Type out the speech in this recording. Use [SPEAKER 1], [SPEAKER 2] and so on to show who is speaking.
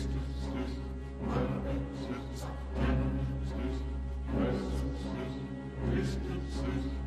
[SPEAKER 1] Christus, Christus, Christus, Christus, Christus, Christus, Christus, Christus, Christus, Christus,